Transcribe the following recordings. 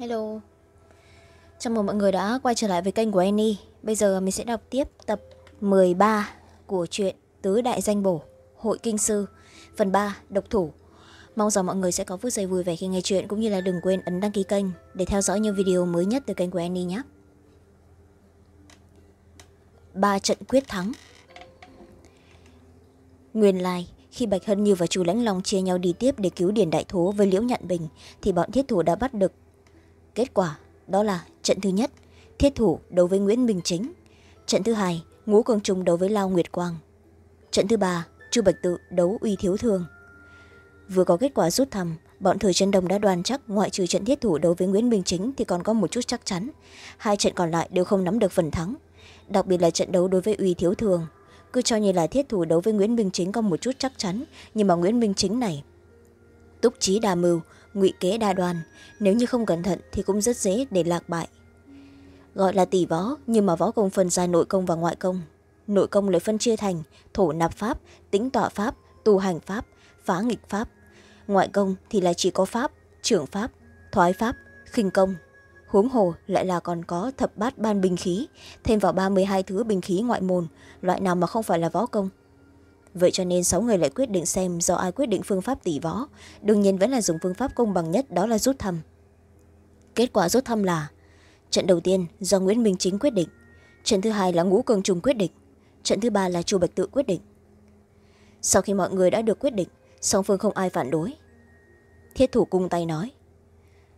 Hello. Chào mừng mọi người đã quay trở lại với kênh của Annie. Bây giờ mình sẽ đọc tiếp tập 13 của truyện Tứ Đại Danh Bổ, Hội Kinh Sư, Phần 3 Độc Thủ. Mong rằng mọi người sẽ có phút giây vui vẻ khi nghe chuyện Cũng như là đừng quên ấn đăng ký kênh Để theo dõi những video mới nhất từ kênh của Annie nhé. Ba trận quyết thắng. Nguyên lai, khi bạch hân như và chu lãnh long chia nhau đi tiếp để cứu điền đại thố với liễu nhạn bình, thì bọn thiết thủ đã bắt được kết quả, đó là trận thứ nhất, thiết thủ đấu với nguyễn minh chính. Trận thứ hai, ngũ cường trung đấu với lao nguyệt quang. Trận thứ ba, chu bạch tự đấu uy thiếu thương vừa có kết quả rút thăm, bọn thời chân Đồng đã đoàn chắc ngoại trừ trận thiết thủ đấu với nguyễn minh chính thì còn có một chút chắc chắn. Hai trận còn lại đều không nắm được phần thắng. Đặc biệt là trận đấu đối với uy thiếu thường. Cứ cho như là thiết thủ đấu với nguyễn minh chính có một chút chắc chắn, nhưng mà nguyễn minh chính này, túc trí đa mưu ngụy kế đa đoan, nếu như không cẩn thận thì cũng rất dễ để lạc bại. Gọi là tỷ võ, nhưng mà võ công phân ra nội công và ngoại công. Nội công lại phân chia thành thổ nạp pháp tính tọa pháp, tu hành pháp, phá nghịch pháp. Ngoại công thì là chỉ có pháp, trưởng pháp, thoái pháp, khinh công. Huống hồ lại là còn có thập bát ban binh khí, thêm vào ba mươi hai thứ binh khí ngoại môn, loại nào mà không phải là võ công vậy cho nên sáu người lại quyết định xem do ai quyết định phương pháp tỷ võ. Đương nhiên vẫn là dùng phương pháp công bằng nhất, đó là rút thăm. Kết quả rút thăm là, trận đầu tiên do nguyễn minh chính quyết định, trận thứ hai là ngũ cường trung quyết định, trận thứ ba là chu bạch tự quyết định. Sau khi mọi người đã được quyết định, song phương không ai phản đối. Thiết thủ cung tay nói,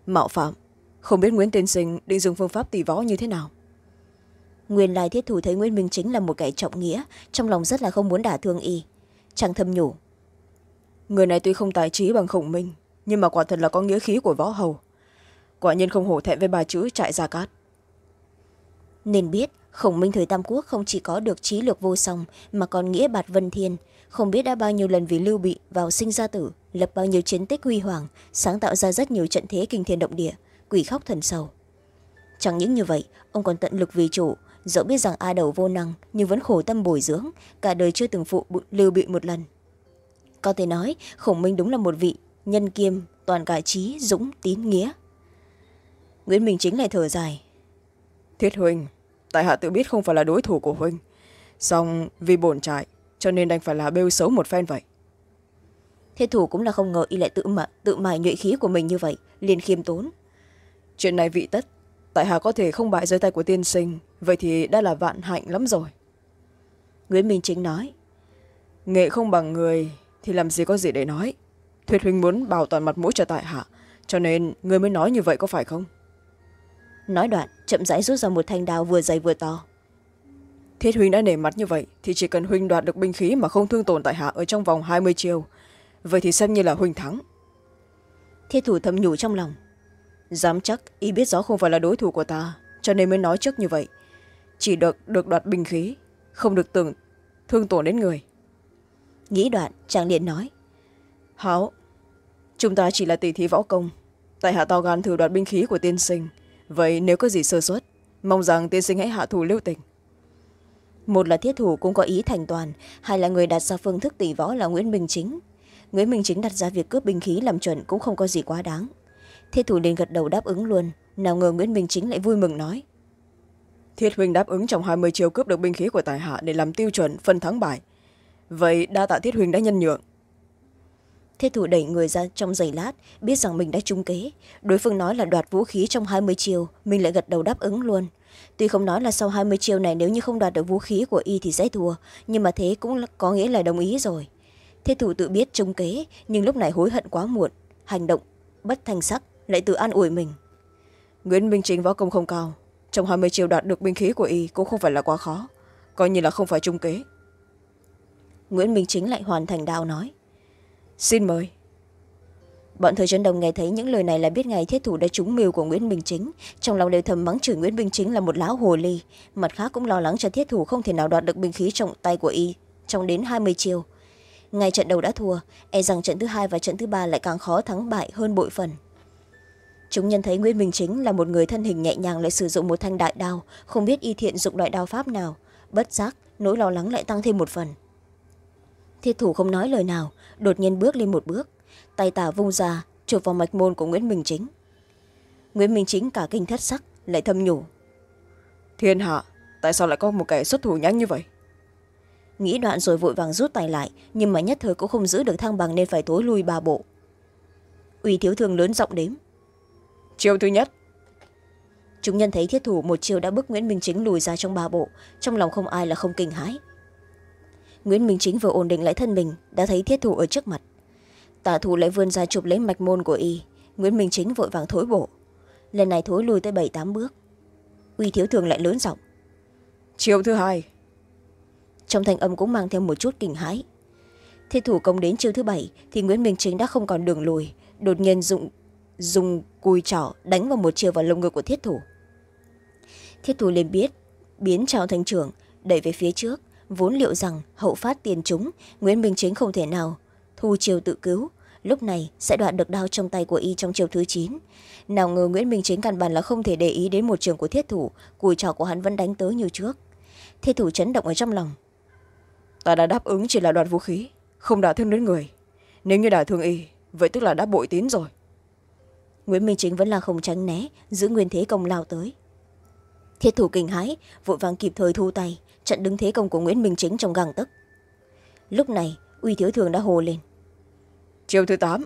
mạo phạm, không biết nguyễn tiên sinh định dùng phương pháp tỷ võ như thế nào? Nguyên lai thiết thủ thấy nguyễn minh chính là một kẻ trọng nghĩa, trong lòng rất là không muốn đả thương y. Chàng thâm nhủ, người này tuy không tài trí bằng khổng minh, nhưng mà quả thật là có nghĩa khí của võ hầu. Quả nhiên không hổ thẹn với bà chữ trại gia cát. Nên biết, khổng minh thời tam quốc không chỉ có được trí lược vô song, mà còn nghĩa bạt vân thiên. Không biết đã bao nhiêu lần vì lưu bị vào sinh ra tử, lập bao nhiêu chiến tích huy hoàng, sáng tạo ra rất nhiều trận thế kinh thiên động địa, quỷ khóc thần sầu. Chẳng những như vậy, ông còn tận lực vì chủ dẫu biết rằng a đầu vô năng nhưng vẫn khổ tâm bồi dưỡng cả đời chưa từng phụ lưu bị một lần. Có thể nói khổng minh đúng là một vị nhân kiêm toàn cải trí dũng tín nghĩa. Nguyễn minh chính lại thở dài. Thiết huynh tại hạ tự biết không phải là đối thủ của huynh song vì bổn trại cho nên đành phải là bêu xấu một phen vậy. Thiết thủ cũng là không ngờ y lại tự, mà, tự mài nhuệ khí của mình như vậy liền khiêm tốn. Chuyện này vị tất tại hạ có thể không bại dưới tay của tiên sinh vậy thì đã là vạn hạnh lắm rồi. Nguyễn minh chính nói, nghệ không bằng người thì làm gì có gì để nói. Thuyết huynh muốn bảo toàn mặt mũi cho tại hạ, cho nên người mới nói như vậy có phải không? Nói đoạn, chậm rãi rút ra một thanh đao vừa dày vừa to. Thiết huynh đã nể mặt như vậy thì chỉ cần huynh đoạt được binh khí mà không thương tổn tại hạ ở trong vòng hai mươi chiều vậy thì xem như là huynh thắng. Thiết thủ thầm nhủ trong lòng, dám chắc y biết rõ không phải là đối thủ của ta, cho nên mới nói trước như vậy chỉ được được đoạt binh khí không được tưởng thương tổn đến người. Nghĩ đoạn chàng liền nói. Hảo chúng ta chỉ là tỷ thí võ công. Tại hạ to gan thử đoạt binh khí của tiên sinh. Vậy nếu có gì sơ suất mong rằng tiên sinh hãy hạ thủ lưu tình. Một là thiết thủ cũng có ý thành toàn hai là người đặt ra phương thức tỷ võ là nguyễn minh chính. Nguyễn minh chính đặt ra việc cướp binh khí làm chuẩn cũng không có gì quá đáng. Thiết thủ liền gật đầu đáp ứng luôn nào ngờ nguyễn minh chính lại vui mừng nói thiết huynh đáp ứng trong hai mươi chiều cướp được binh khí của tài hạ để làm tiêu chuẩn phân thắng bại. Vậy đa tạ thiết huynh đã nhân nhượng. Thiết thủ đẩy người ra trong giày lát biết rằng mình đã trúng kế. Đối phương nói là đoạt vũ khí trong hai mươi chiều mình lại gật đầu đáp ứng luôn. Tuy không nói là sau hai mươi chiều này nếu như không đoạt được vũ khí của y thì sẽ thua nhưng mà thế cũng có nghĩa là đồng ý rồi. Thiết thủ tự biết trúng kế nhưng lúc này hối hận quá muộn hành động bất thanh sắc lại tự an ủi mình. Nguyễn minh chính võ công không cao trong hai mươi chiều đạt được binh khí của y cũng không phải là quá khó. Coi như là không phải trung kế. Nguyễn minh chính lại hoàn thành đạo nói. Xin mời. Bọn thời trấn đồng nghe thấy những lời này là biết ngày thiết thủ đã trúng mưu của nguyễn minh chính. Trong lòng đều thầm mắng chửi nguyễn minh chính là một lão hồ ly. Mặt khác cũng lo lắng cho thiết thủ không thể nào đoạt được binh khí trong tay của y trong đến hai mươi chiều ngay trận đầu đã thua e rằng trận thứ hai và trận thứ ba lại càng khó thắng bại hơn bội phần chúng nhân thấy nguyễn minh chính là một người thân hình nhẹ nhàng lại sử dụng một thanh đại đao không biết y thiện dụng loại đao pháp nào. Bất giác nỗi lo lắng lại tăng thêm một phần. Thiết thủ không nói lời nào đột nhiên bước lên một bước tay tả vung ra chụp vào mạch môn của nguyễn minh chính. Nguyễn minh chính cả kinh thất sắc lại thâm nhủ. Thiên hạ tại sao lại có một kẻ xuất thủ nhanh như vậy? Nghĩ đoạn rồi vội vàng rút tay lại nhưng mà nhất thời cũng không giữ được thăng bằng nên phải tối lui ba bộ. Uy thiếu thường lớn giọng đếm chiêu thứ nhất. Chúng nhân thấy thiết thủ một chiêu đã bức nguyễn minh chính lùi ra trong ba bộ trong lòng không ai là không kinh hãi. Nguyễn minh chính vừa ổn định lại thân mình đã thấy thiết thủ ở trước mặt. Tả thủ lại vươn ra chụp lấy mạch môn của y. Nguyễn minh chính vội vàng thối bộ. Lần này thối lùi tới bảy tám bước. Uy thiếu thường lại lớn giọng. Chiêu thứ hai. Trong thanh âm cũng mang theo một chút kinh hãi. Thiết thủ công đến chiêu thứ bảy thì nguyễn minh chính đã không còn đường lùi đột nhiên dụng dùng cùi trỏ đánh vào một chiều vào lồng ngực của thiết thủ. Thiết thủ liền biết, biến trào thành trưởng, đẩy về phía trước, vốn liệu rằng hậu phát tiền chúng, nguyễn minh chính không thể nào thu chiều tự cứu. Lúc này sẽ đoạn được đao trong tay của y trong chiều thứ chín. Nào ngờ nguyễn minh chính căn bản là không thể để ý đến một trường của thiết thủ, cùi trỏ của hắn vẫn đánh tới như trước. Thiết thủ chấn động ở trong lòng. Ta đã đáp ứng chỉ là đoạt vũ khí, không đả thương đến người. Nếu như đả thương y, vậy tức là đã bội tín rồi nguyễn minh chính vẫn là không tránh né giữ nguyên thế công lao tới. Thiết thủ kinh hãi vội vàng kịp thời thu tay chặn đứng thế công của nguyễn minh chính trong găng tấc. Lúc này uy thiếu thường đã hồ lên. Chiều thứ tám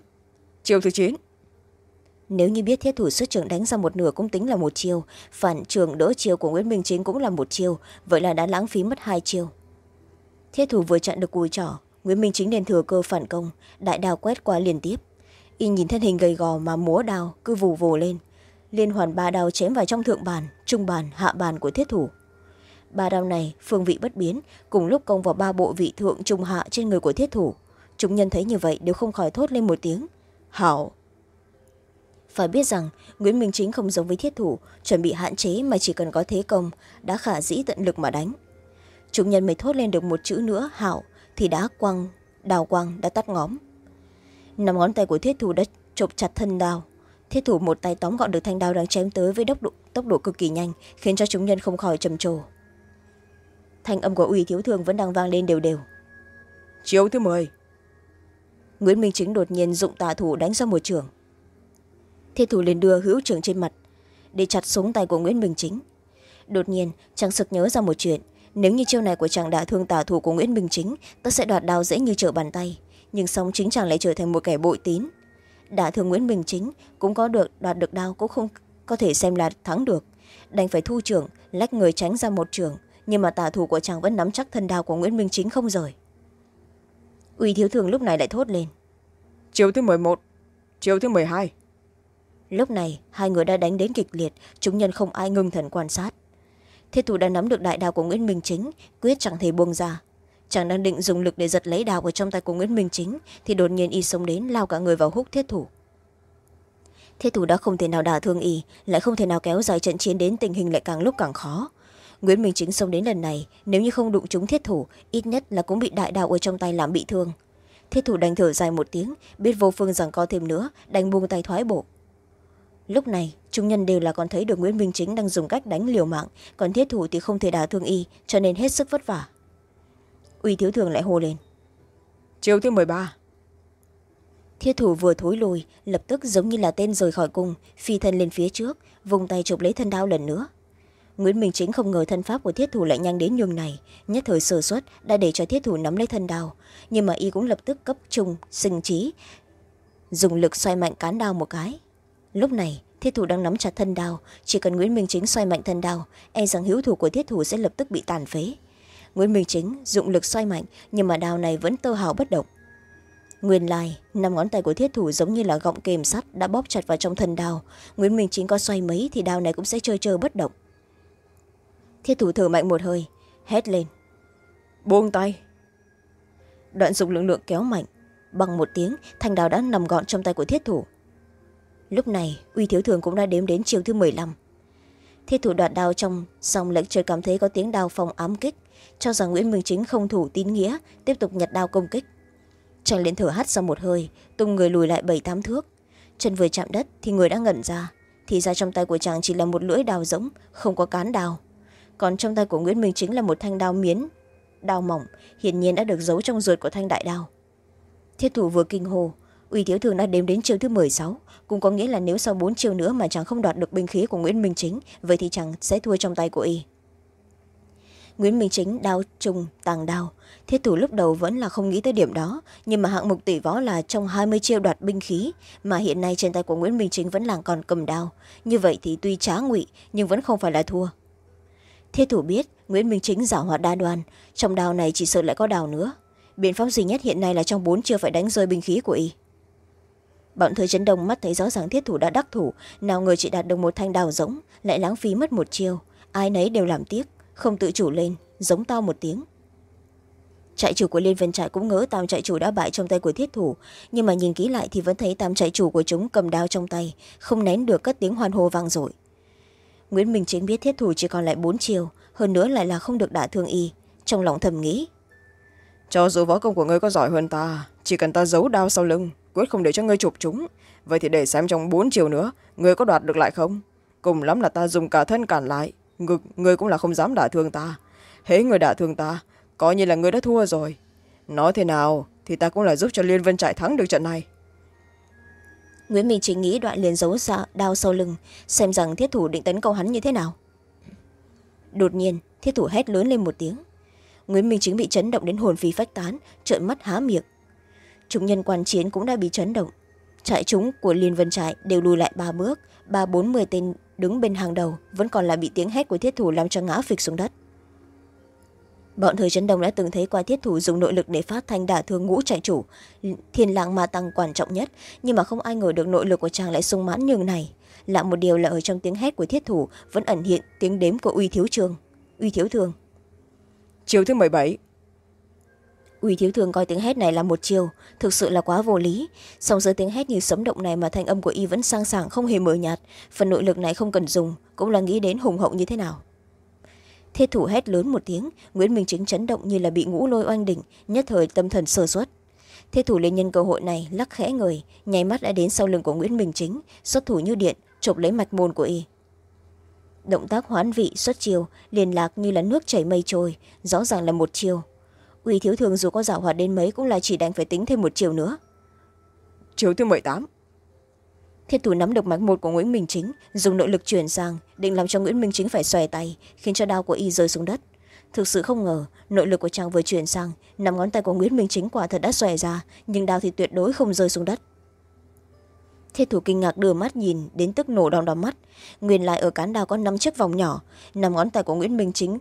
chiều thứ chín. Nếu như biết thiết thủ xuất trường đánh ra một nửa cũng tính là một chiều phản trường đỡ chiều của nguyễn minh chính cũng là một chiều vậy là đã lãng phí mất hai chiều thiết thủ vừa chặn được cùi trỏ nguyễn minh chính nên thừa cơ phản công đại đào quét qua liên tiếp y nhìn thân hình gầy gò mà múa đào cứ vù vù lên. Liên hoàn ba đao chém vào trong thượng bàn, trung bàn, hạ bàn của thiết thủ. Ba đao này, phương vị bất biến, cùng lúc công vào ba bộ vị thượng, trung, hạ trên người của thiết thủ. Chúng nhân thấy như vậy đều không khỏi thốt lên một tiếng. Hảo! Phải biết rằng, nguyễn minh chính không giống với thiết thủ, chuẩn bị hạn chế mà chỉ cần có thế công, đã khả dĩ tận lực mà đánh. Chúng nhân mới thốt lên được một chữ nữa, hảo, thì đã quăng, đào quăng, đã tắt ngóm năm ngón tay của thiết thủ đã chộp chặt thân đao thiết thủ một tay tóm gọn được thanh đao đang chém tới với tốc độ, tốc độ cực kỳ nhanh khiến cho chúng nhân không khỏi trầm trồ. Thanh âm của ủy thiếu thường vẫn đang vang lên đều đều. Chiếu thứ mười. Nguyễn minh chính đột nhiên dụng tà thủ đánh ra một trường. Thiết thủ liền đưa hữu trường trên mặt để chặt súng tay của nguyễn minh chính. Đột nhiên chàng sực nhớ ra một chuyện nếu như chiêu này của chàng đã thương tà thủ của nguyễn minh chính tất sẽ đoạt đao dễ như trở bàn tay nhưng song chính chàng lại trở thành một kẻ bội tín. Đã thương nguyễn minh chính cũng có được đoạt được đao cũng không có thể xem là thắng được. Đành phải thu trưởng lách người tránh ra một trường nhưng mà tà thủ của chàng vẫn nắm chắc thân đao của nguyễn minh chính không rời. Uy thiếu thường lúc này lại thốt lên. Chiều thứ mười một chiều thứ mười hai. Lúc này hai người đã đánh đến kịch liệt chúng nhân không ai ngưng thần quan sát. Thiết thủ đã nắm được đại đao của nguyễn minh chính quyết chẳng thể buông ra chàng đang định dùng lực để giật lấy đào ở trong tay của nguyễn minh chính, thì đột nhiên y xông đến, lao cả người vào húc thiết thủ. Thiết thủ đã không thể nào đả thương y, lại không thể nào kéo dài trận chiến đến tình hình lại càng lúc càng khó. Nguyễn minh chính xông đến lần này, nếu như không đụng trúng thiết thủ, ít nhất là cũng bị đại đào ở trong tay làm bị thương. Thiết thủ đành thở dài một tiếng, biết vô phương rằng co thêm nữa, đành buông tay thoái bộ. Lúc này, chúng nhân đều là còn thấy được nguyễn minh chính đang dùng cách đánh liều mạng, còn thiết thủ thì không thể đả thương y, cho nên hết sức vất vả uy thiếu thường lại hô lên. Chiều thứ mười ba. Thiết thủ vừa thối lùi lập tức giống như là tên rời khỏi cung phi thân lên phía trước vùng tay chụp lấy thân đao lần nữa. Nguyễn minh chính không ngờ thân pháp của thiết thủ lại nhanh đến nhường này nhất thời sơ xuất đã để cho thiết thủ nắm lấy thân đao. Nhưng mà y cũng lập tức cấp trung sinh trí dùng lực xoay mạnh cán đao một cái. Lúc này thiết thủ đang nắm chặt thân đao chỉ cần nguyễn minh chính xoay mạnh thân đao e rằng hữu thủ của thiết thủ sẽ lập tức bị tàn phế nguyễn minh chính dụng lực xoay mạnh, nhưng mà đao này vẫn tơ hào bất động. Nguyên lai, năm ngón tay của thiết thủ giống như là gọng kềm sắt đã bóp chặt vào trong thân đao. Nguyễn minh chính có xoay mấy thì đao này cũng sẽ chơi chơi bất động. Thiết thủ thở mạnh một hơi, hét lên. Buông tay! Đoạn dùng lực lượng kéo mạnh, bằng một tiếng, thanh đao đã nằm gọn trong tay của thiết thủ. Lúc này, uy thiếu thường cũng đã đếm đến chiều thứ m lăm. Thi thủ đoạt đao trong song lệnh trời cảm thấy có tiếng đao phong ám kích cho rằng nguyễn minh chính không thủ tín nghĩa tiếp tục nhặt đao công kích. Trần liên thở hắt ra một hơi tung người lùi lại bảy tám thước. Chân vừa chạm đất thì người đã ngẩn ra thì ra trong tay của chàng chỉ là một lưỡi đào rỗng, không có cán đào còn trong tay của nguyễn minh chính là một thanh đao miến đao mỏng hiển nhiên đã được giấu trong ruột của thanh đại đao. Thiết thủ vừa kinh hồ uy thiếu thường đã đếm đến chiều thứ m sáu, cũng có nghĩa là nếu sau bốn chiều nữa mà chàng không đoạt được binh khí của nguyễn minh chính, vậy thì chàng sẽ thua trong tay của y. Nguyễn minh chính đao trùng tàng đao, thiết thủ lúc đầu vẫn là không nghĩ tới điểm đó, nhưng mà hạng mục tỷ võ là trong hai mươi chiêu đoạt binh khí, mà hiện nay trên tay của nguyễn minh chính vẫn là còn cầm đao. Như vậy thì tuy trá ngụy, nhưng vẫn không phải là thua. Thiết thủ biết nguyễn minh chính giảo hoạt đa đoan, trong đao này chỉ sợ lại có đào nữa. Biện pháp duy nhất hiện nay là trong bốn chiêu phải đánh rơi binh khí của y bọn thời chấn đông mắt thấy rõ ràng thiết thủ đã đắc thủ. Nào người chỉ đạt được một thanh đào rỗng, lại lãng phí mất một chiêu. Ai nấy đều làm tiếc, không tự chủ lên, giống to một tiếng. Trại chủ của liên vân trại cũng ngỡ tam trại chủ đã bại trong tay của thiết thủ. Nhưng mà nhìn kỹ lại thì vẫn thấy tam trại chủ của chúng cầm đao trong tay, không nén được các tiếng hoan hô vang dội. Nguyễn minh chính biết thiết thủ chỉ còn lại bốn chiều hơn nữa lại là không được đả thương y. Trong lòng thầm nghĩ, cho dù võ công của ngươi có giỏi hơn ta, chỉ cần ta giấu đao sau lưng quyết không để cho ngươi chụp chúng. Vậy thì để xem trong bốn chiều nữa, ngươi có đoạt được lại không? Cùng lắm là ta dùng cả thân cản lại, ngực ngươi cũng là không dám đả thương ta. Hễ người đả thương ta, coi như là ngươi đã thua rồi. Nói thế nào thì ta cũng là giúp cho liên vân trại thắng được trận này. Nguyễn minh chính nghĩ đoạn liền giấu dạ xa đau sau lưng, xem rằng thiết thủ định tấn công hắn như thế nào. Đột nhiên, thiết thủ hét lớn lên một tiếng. Nguyễn minh chính bị chấn động đến hồn phi phách tán, trợn mắt há miệng chúng nhân quan chiến cũng đã bị chấn động. Trại chúng của liên vân trại đều lùi lại ba bước. Ba bốn mươi tên đứng bên hàng đầu vẫn còn là bị tiếng hét của thiết thủ làm cho ngã phịch xuống đất. Bọn thời chấn đông đã từng thấy qua thiết thủ dùng nội lực để phát thanh đả thương ngũ trại chủ. Thiên lạng ma tăng quan trọng nhất, nhưng mà không ai ngờ được nội lực của chàng lại sung mãn nhường này. Lạ một điều là ở trong tiếng hét của thiết thủ vẫn ẩn hiện tiếng đếm của uy thiếu trường. Uy thiếu thương chiều thứ mười bảy uy thiếu thường coi tiếng hét này là một chiều, thực sự là quá vô lý. Song dưới tiếng hét như sấm động này mà thanh âm của y vẫn sang sảng, không hề mờ nhạt. Phần nội lực này không cần dùng, cũng là nghĩ đến hùng hậu như thế nào. Thiết thủ hét lớn một tiếng, nguyễn minh chính chấn động như là bị ngũ lôi oanh đỉnh, nhất thời tâm thần sơ xuất thiết thủ lên nhân cơ hội này, lắc khẽ người, nháy mắt đã đến sau lưng của nguyễn minh chính, xuất thủ như điện, chụp lấy mạch môn của y. Động tác hoán vị, xuất chiều, liền lạc như là nước chảy mây trôi, rõ ràng là một chiều uy thiếu thường dù có giảo hoạt đến mấy cũng là chỉ đành phải tính thêm một chiều nữa. Chiều thứ mười tám. Thiết thủ nắm được mạch một của nguyễn minh chính dùng nội lực chuyển sang định làm cho nguyễn minh chính phải xòe tay khiến cho đao của y rơi xuống đất. Thực sự không ngờ nội lực của chàng vừa chuyển sang nằm ngón tay của nguyễn minh chính quả thật đã xòe ra nhưng đao thì tuyệt đối không rơi xuống đất. Thiết thủ kinh ngạc đưa mắt nhìn đến tức nổ đòn đòn mắt. Nguyên lại ở cán đao có năm chiếc vòng nhỏ nằm ngón tay của nguyễn minh chính.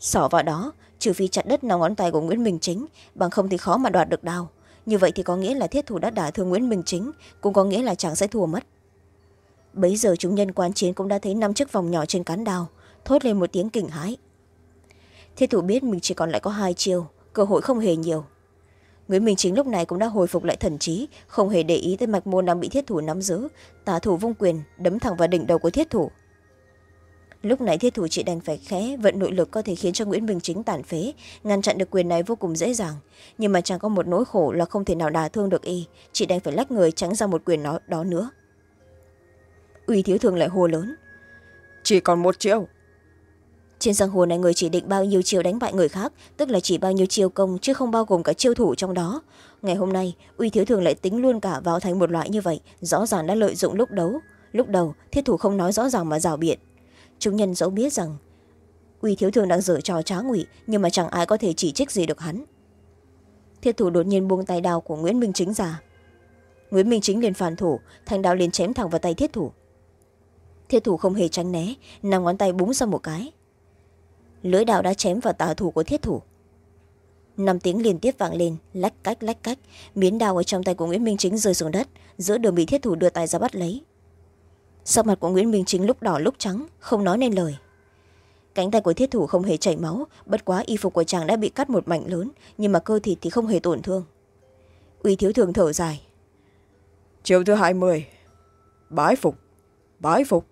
Xỏ vào đó trừ phi chặt đất nào ngón tay của nguyễn minh chính, bằng không thì khó mà đoạt được đào. Như vậy thì có nghĩa là thiết thủ đã đả thương nguyễn minh chính, cũng có nghĩa là chàng sẽ thua mất. Bấy giờ chúng nhân quan chiến cũng đã thấy năm chiếc vòng nhỏ trên cán đào, thốt lên một tiếng kinh hãi. Thiết thủ biết mình chỉ còn lại có hai chiêu, cơ hội không hề nhiều. Nguyễn minh chính lúc này cũng đã hồi phục lại thần trí, không hề để ý tới mạch môn đang bị thiết thủ nắm giữ. Tả thủ vung quyền, đấm thẳng vào đỉnh đầu của thiết thủ lúc này thiết thủ chỉ đành phải khẽ vận nội lực có thể khiến cho nguyễn minh chính tàn phế ngăn chặn được quyền này vô cùng dễ dàng. Nhưng mà chẳng có một nỗi khổ là không thể nào đả thương được y. Chỉ đành phải lách người tránh ra một quyền đó, đó nữa. Uy thiếu thường lại hô lớn. Chỉ còn một chiêu. Trên giang hồ này người chỉ định bao nhiêu chiêu đánh bại người khác tức là chỉ bao nhiêu chiêu công chứ không bao gồm cả chiêu thủ trong đó. Ngày hôm nay uy thiếu thường lại tính luôn cả vào thành một loại như vậy rõ ràng đã lợi dụng lúc đấu. Lúc đầu thiết thủ không nói rõ ràng mà rào biện chúng nhân dẫu biết rằng uy thiếu thường đang dở trò trá ngụy, nhưng mà chẳng ai có thể chỉ trích gì được hắn. Thiết thủ đột nhiên buông tay đao của nguyễn minh chính ra. Nguyễn minh chính liền phản thủ, thanh đao liền chém thẳng vào tay thiết thủ. Thiết thủ không hề tránh né nằm ngón tay búng ra một cái. Lưỡi đao đã chém vào tà thủ của thiết thủ. Năm tiếng liên tiếp vang lên, lách cách lách cách, miến đao ở trong tay của nguyễn minh chính rơi xuống đất, giữa đường bị thiết thủ đưa tay ra bắt lấy sắc mặt của nguyễn minh chính lúc đỏ lúc trắng không nói nên lời. Cánh tay của thiết thủ không hề chảy máu bất quá y phục của chàng đã bị cắt một mảnh lớn nhưng mà cơ thịt thì không hề tổn thương. Uy thiếu thường thở dài. Chiều thứ hai mươi bái phục bái phục.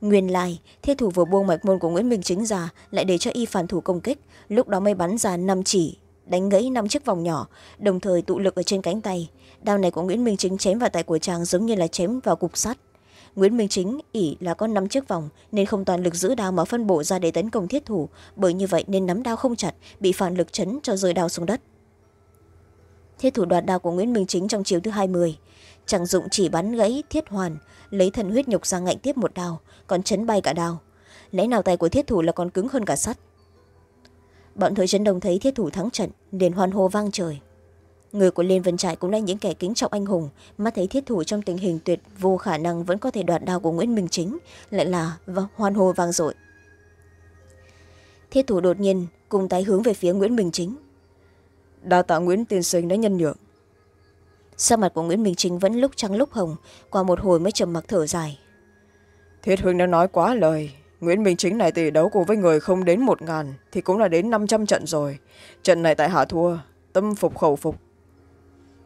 Nguyên lai thiết thủ vừa buông mạch môn của nguyễn minh chính ra lại để cho y phản thủ công kích lúc đó mới bắn ra năm chỉ đánh gãy năm chiếc vòng nhỏ đồng thời tụ lực ở trên cánh tay. Đao này của nguyễn minh chính chém vào tay của chàng giống như là chém vào cục sắt nguyễn minh chính ỉ là có năm chiếc vòng nên không toàn lực giữ đao mà phân bổ ra để tấn công thiết thủ. Bởi như vậy nên nắm đao không chặt, bị phản lực chấn cho rơi đao xuống đất. Thiết thủ đoạt đao của nguyễn minh chính trong chiều thứ hai mươi. Chẳng dụng chỉ bắn gãy thiết hoàn, lấy thần huyết nhục ra ngạnh tiếp một đao, còn chấn bay cả đao. Lẽ nào tay của thiết thủ là còn cứng hơn cả sắt? Bọn thợ chấn đông thấy thiết thủ thắng trận, liền hoan hô vang trời người của liên vân trại cũng là những kẻ kính trọng anh hùng mắt thấy thiết thủ trong tình hình tuyệt vô khả năng vẫn có thể đoạt đao của nguyễn minh chính lại là hoan hô vang dội. Thiết thủ đột nhiên cùng tay hướng về phía nguyễn minh chính. Đa tạ nguyễn tiên sinh đã nhân nhượng. Sắc mặt của nguyễn minh chính vẫn lúc trắng lúc hồng qua một hồi mới trầm mặc thở dài. Thiết huynh đã nói quá lời. Nguyễn minh chính này tỷ đấu cùng với người không đến một ngàn thì cũng là đến năm trăm trận rồi. Trận này tại hạ thua tâm phục khẩu phục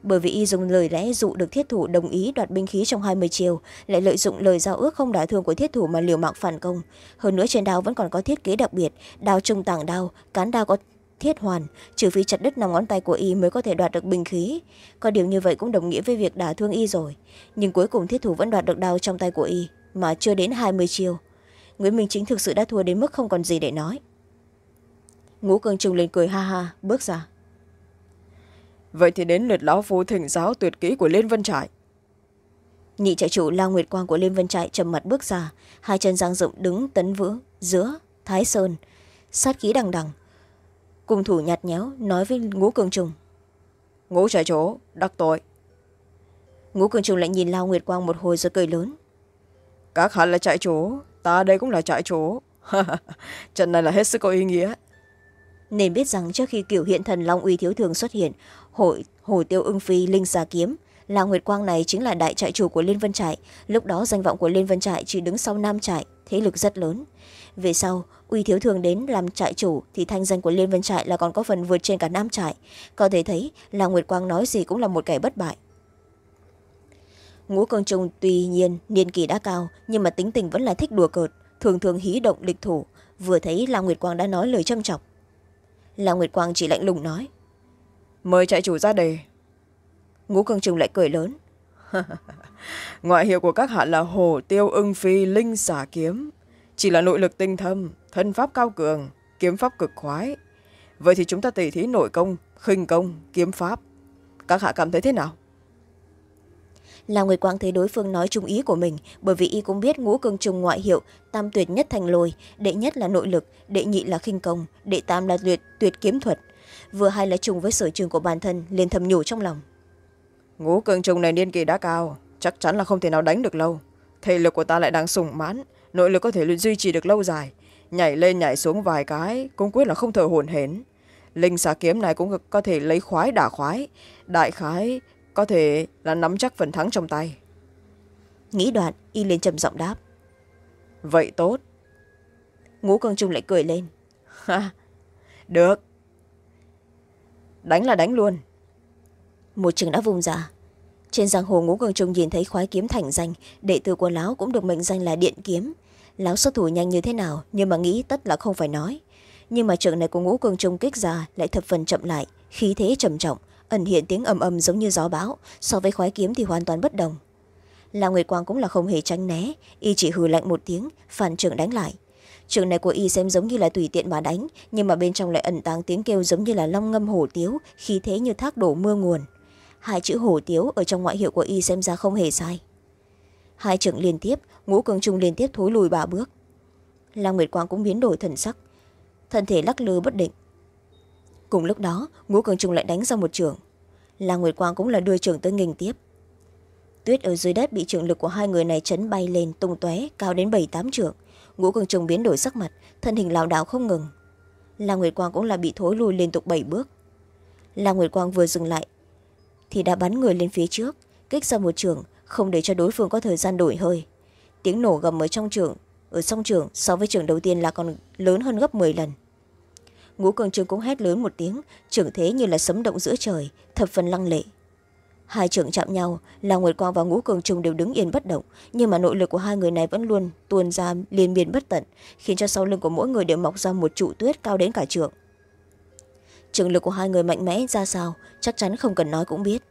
bởi vì y dùng lời lẽ dụ được thiết thủ đồng ý đoạt binh khí trong hai mươi chiều, lại lợi dụng lời giao ước không đả thương của thiết thủ mà liều mạng phản công. Hơn nữa trên đao vẫn còn có thiết kế đặc biệt, đao trung tảng đao, cán đao có thiết hoàn, trừ phi chặt đứt nằm ngón tay của y mới có thể đoạt được binh khí. Có điều như vậy cũng đồng nghĩa với việc đả thương y rồi. Nhưng cuối cùng thiết thủ vẫn đoạt được đao trong tay của y, mà chưa đến hai mươi chiều. Nguyễn minh chính thực sự đã thua đến mức không còn gì để nói. Ngũ cường trùng lên cười ha ha, bước ra vậy thì đến lượt lão phu thỉnh giáo tuyệt kỹ của liên vân trại. Nhị trại chủ lao nguyệt quang của liên vân trại trầm mặt bước ra hai chân giang rộng đứng tấn vững giữa thái sơn sát khí đằng đằng. Cùng thủ nhạt nhéo nói với ngũ cường trùng. Ngũ trại chỗ đắc tội. Ngũ cường trùng lại nhìn lao nguyệt quang một hồi rồi cười lớn. Các hạ là trại chủ ta đây cũng là trại chủ. Trận này là hết sức có ý nghĩa. Nên biết rằng trước khi kiểu hiện thần long uy thiếu thường xuất hiện hội, hồ tiêu ưng phi linh xà kiếm. Là nguyệt quang này chính là đại trại chủ của liên vân trại. Lúc đó danh vọng của liên vân trại chỉ đứng sau nam trại, thế lực rất lớn. Về sau, uy thiếu thường đến làm trại chủ thì thanh danh của liên vân trại là còn có phần vượt trên cả nam trại. Có thể thấy là nguyệt quang nói gì cũng là một kẻ bất bại. Ngũ cương trung tuy nhiên niên kỳ đã cao, nhưng mà tính tình vẫn là thích đùa cợt, thường thường hí động địch thủ. Vừa thấy là nguyệt quang đã nói lời châm chọc là nguyệt quang chỉ lạnh lùng nói mời trại chủ ra đề. Ngũ cương trùng lại cười lớn. Ngoại hiệu của các hạ là hồ tiêu ưng phi linh xả kiếm. Chỉ là nội lực tinh thâm, thân pháp cao cường, kiếm pháp cực khoái. Vậy thì chúng ta tỉ thí nội công, khinh công, kiếm pháp. Các hạ cảm thấy thế nào? Là người quang thấy đối phương nói trung ý của mình, bởi vì y cũng biết ngũ cương trùng ngoại hiệu, tam tuyệt nhất thành lồi đệ nhất là nội lực, đệ nhị là khinh công, đệ tam là tuyệt tuyệt kiếm thuật vừa hay là trùng với sở trường của bản thân liền thầm nhủ trong lòng. Ngũ cường trùng này niên kỳ đã cao chắc chắn là không thể nào đánh được lâu. Thể lực của ta lại đang sùng mãn nội lực có thể duy trì được lâu dài. Nhảy lên nhảy xuống vài cái cũng quyết là không thở hồn hển. Linh xà kiếm này cũng có thể lấy khoái đả khoái đại khái có thể là nắm chắc phần thắng trong tay. Nghĩ đoạn y lên trầm giọng đáp. Vậy tốt. Ngũ cường trung lại cười lên. Được đánh là đánh luôn. Một trường đã vùng ra. Trên giang hồ ngũ cường trung nhìn thấy khoái kiếm thành danh, đệ tử của lão cũng được mệnh danh là điện kiếm. Lão xuất thủ nhanh như thế nào, nhưng mà nghĩ tất là không phải nói. Nhưng mà trường này của ngũ cường trung kích ra lại thập phần chậm lại, khí thế trầm trọng, ẩn hiện tiếng ầm ầm giống như gió bão, so với khoái kiếm thì hoàn toàn bất đồng. Lão nguyệt quang cũng là không hề tránh né, y chỉ hừ lạnh một tiếng, phản trường đánh lại trường này của y xem giống như là tùy tiện mà đánh, nhưng mà bên trong lại ẩn tàng tiếng kêu giống như là long ngâm hổ tiếu, khí thế như thác đổ mưa nguồn. Hai chữ hổ tiếu ở trong ngoại hiệu của y xem ra không hề sai. Hai trưởng liên tiếp, ngũ cường trung liên tiếp thối lùi ba bước. Lang nguyệt quang cũng biến đổi thần sắc, thân thể lắc lư bất định. Cùng lúc đó, ngũ cường trung lại đánh ra một trường. Lang nguyệt quang cũng là đưa trường tới nghình tiếp. Tuyết ở dưới đất bị trường lực của hai người này chấn bay lên tung tóe, cao đến bảy tám trường ngũ cường trùng biến đổi sắc mặt, thân hình lảo đảo không ngừng. La nguyệt quang cũng là bị thối lùi liên tục bảy bước. La nguyệt quang vừa dừng lại, thì đã bắn người lên phía trước, kích ra một trường, không để cho đối phương có thời gian đổi hơi. Tiếng nổ gầm ở trong trường, ở song trường so với trường đầu tiên là còn lớn hơn gấp m lần. Ngũ cường trường cũng hét lớn một tiếng, trưởng thế như là sấm động giữa trời, thập phần lăng lệ hai trưởng chạm nhau là nguyệt quang và ngũ cường trung đều đứng yên bất động, nhưng mà nội lực của hai người này vẫn luôn tuôn ra liên miên bất tận, khiến cho sau lưng của mỗi người đều mọc ra một trụ tuyết cao đến cả trượng. Trường lực của hai người mạnh mẽ ra sao, chắc chắn không cần nói cũng biết.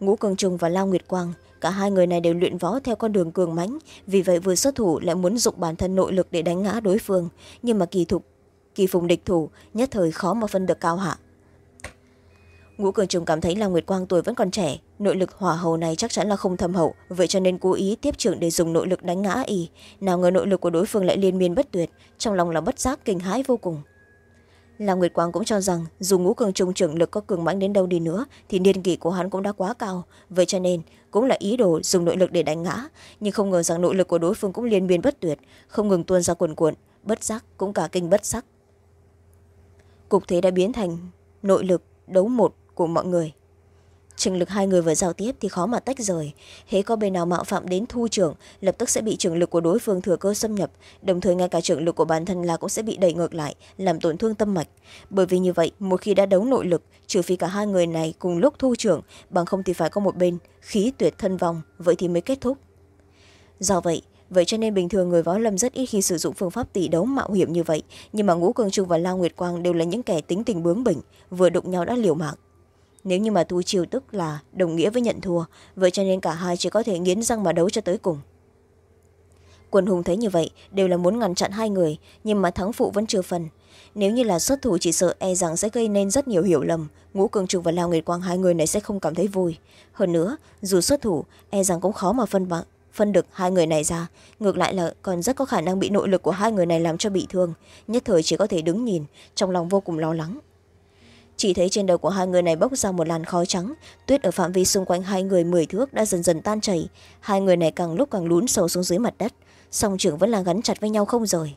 Ngũ cường trung và lao nguyệt quang, cả hai người này đều luyện võ theo con đường cường mãnh, vì vậy vừa xuất thủ lại muốn dụng bản thân nội lực để đánh ngã đối phương, nhưng mà kỳ thục, kỳ phùng địch thủ, nhất thời khó mà phân được cao hạ ngũ cường trùng cảm thấy là nguyệt quang tuổi vẫn còn trẻ, nội lực hỏa hầu này chắc chắn là không thâm hậu, vậy cho nên cố ý tiếp trưởng để dùng nội lực đánh ngã y nào ngờ nội lực của đối phương lại liên miên bất tuyệt, trong lòng là bất giác kinh hãi vô cùng. Là nguyệt quang cũng cho rằng, dù ngũ cường trùng trưởng lực có cường mãnh đến đâu đi nữa, thì niên kỷ của hắn cũng đã quá cao, vậy cho nên cũng là ý đồ dùng nội lực để đánh ngã. Nhưng không ngờ rằng nội lực của đối phương cũng liên miên bất tuyệt, không ngừng tuôn ra cuồn cuộn, bất giác cũng cả kinh bất sắc. Cục thế đã biến thành nội lực đấu một của mọi người. Chừng lực hai người vừa giao tiếp thì khó mà tách rời. Hễ có bên nào mạo phạm đến thu trưởng, lập tức sẽ bị trưởng lực của đối phương thừa cơ xâm nhập. Đồng thời ngay cả trưởng lực của bản thân là cũng sẽ bị đẩy ngược lại, làm tổn thương tâm mạch. Bởi vì như vậy, một khi đã đấu nội lực, trừ phi cả hai người này cùng lúc thu trưởng, bằng không thì phải có một bên khí tuyệt thân vong, vậy thì mới kết thúc. Do vậy vậy cho nên bình thường người võ lâm rất ít khi sử dụng phương pháp tỷ đấu mạo hiểm như vậy. Nhưng mà ngũ cường trung và la nguyệt quang đều là những kẻ tính tình bướng bỉnh, vừa đụng nhau đã liều mạng nếu như mà thu chiều tức là đồng nghĩa với nhận thua, vậy cho nên cả hai chỉ có thể nghiến răng mà đấu cho tới cùng. Quân hùng thấy như vậy, đều là muốn ngăn chặn hai người, nhưng mà thắng phụ vẫn chưa phần. Nếu như là xuất thủ chỉ sợ e rằng sẽ gây nên rất nhiều hiểu lầm, ngũ cường trùng và lao nguyệt quang hai người này sẽ không cảm thấy vui. Hơn nữa, dù xuất thủ e rằng cũng khó mà phân bằng, phân được hai người này ra. Ngược lại là còn rất có khả năng bị nội lực của hai người này làm cho bị thương. Nhất thời chỉ có thể đứng nhìn, trong lòng vô cùng lo lắng chỉ thấy trên đầu của hai người này bốc ra một làn khói trắng. Tuyết ở phạm vi xung quanh hai người mười thước đã dần dần tan chảy. Hai người này càng lúc càng lún sâu xuống dưới mặt đất. Song trưởng vẫn là gắn chặt với nhau không rời.